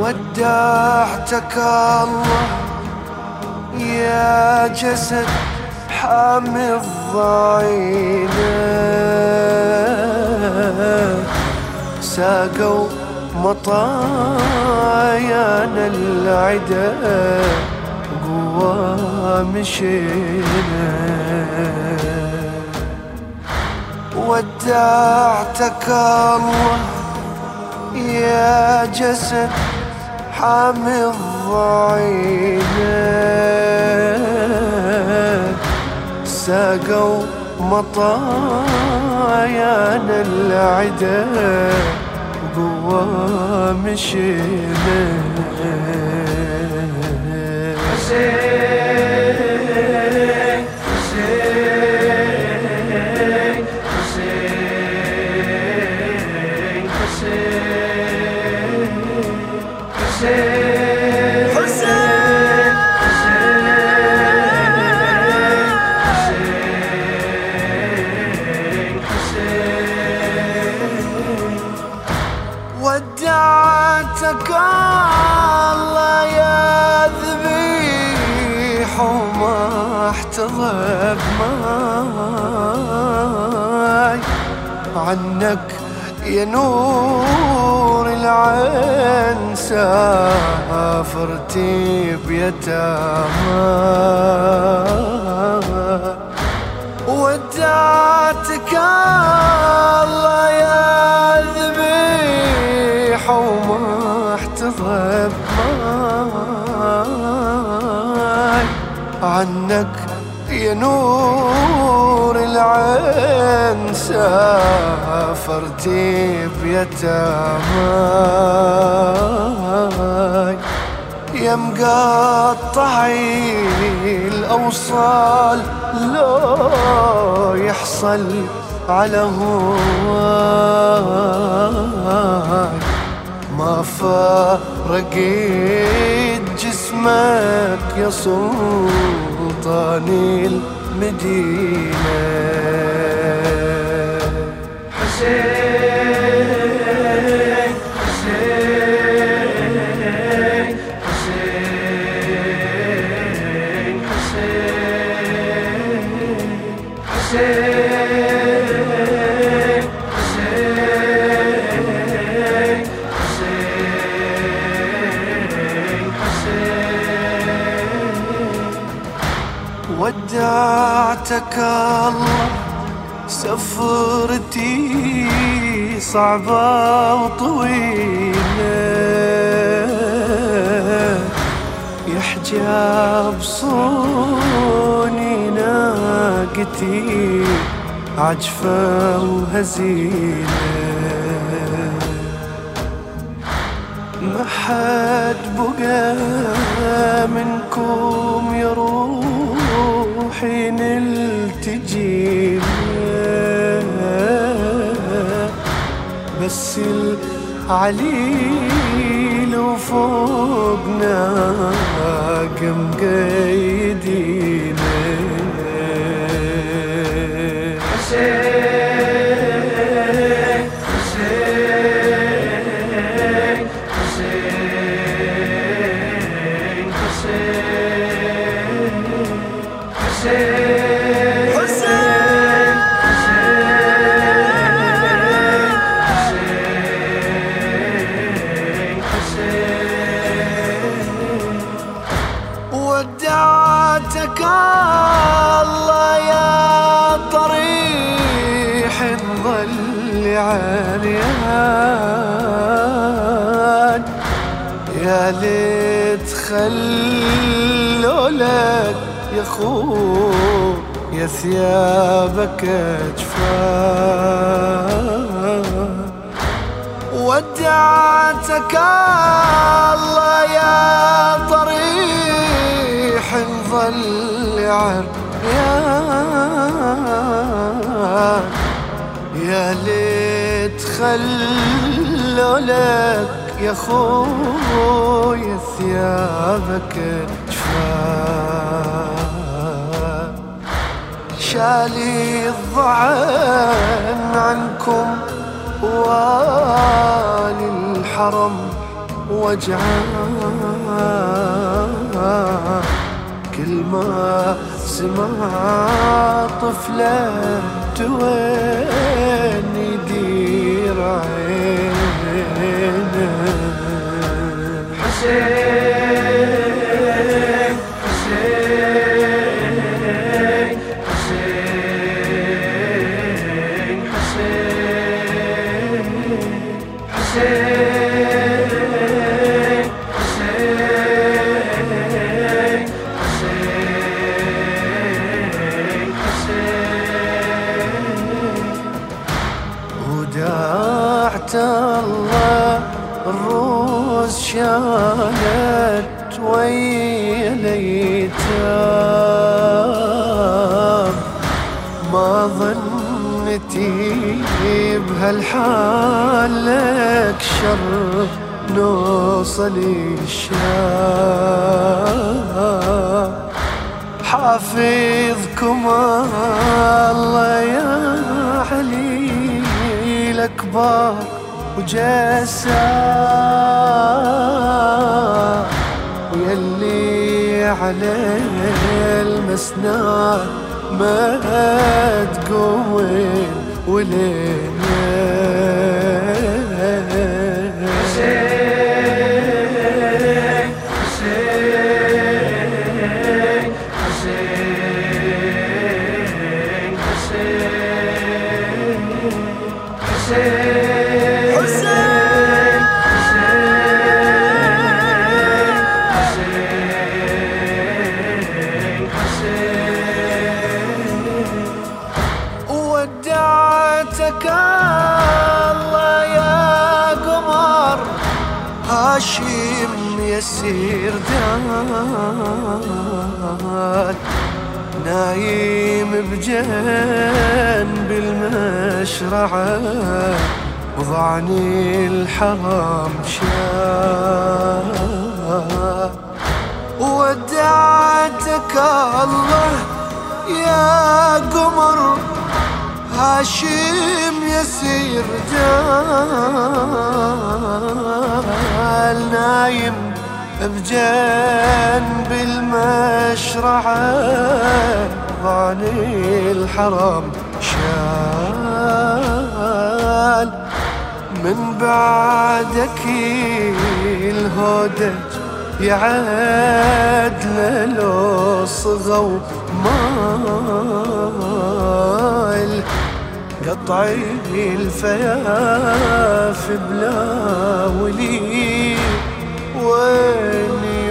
ودعتك الله يا جسد حامي الضعينة ساقوا مطايانا العدا قوى مشينا. ودعتك الله يا جسد حامي الضعينة ساقوا مطايانا العدا قوى مشينا ودعتك الله يا ذبيح وما احتضب ماي عنك يا نور العين سافرتي بيتامى ودعتك الله يا ذبيح احتضب ماي عنك يا نور العين سافرتي بيتاماي. يا مقطعي الأوصال لو يحصل على هواي. ما فارقيت جسمك يا سلطاني المدينة. حسين حسين حسين حسين حسين. ودعتك الله. سفرتي صعبة وطويلة. يحجاب صوني ناقتي عجفة وهزيلة. ما حد بقى منكم يا روحي نلتجي. بس العليل وفوقنا قم قيدينا ليت خلوا لك يا خو يا ثيابك اجفان ودعتك الله يا طريح ظل عريان يا ليت خلوا لك يا خويا ثيابك جفان شالي الضعن عنكم وآلي الحرم وجعان. كل ما سمع طفلة توين يدير عينه حسين حسين حسين حسين حسين حسين حسين حسين ودعت الله شالت ويا اليتام ما ظنتي بهالحال لك شر نوصل الشام. حافظكم الله يا علي الأكبر. وجسا ويلي على المسند ما تقول وليه. هاشم يسير داد نايم بجنب المشرعة وضعني الحرام شاف ودعتك الله يا قمر هاشم يسير جال نايم بجنب المشرعة ضاني الحرم شال. من بعدك الهودج يعد لو صغوا مال. قطعي الفياف بلا ولي. وين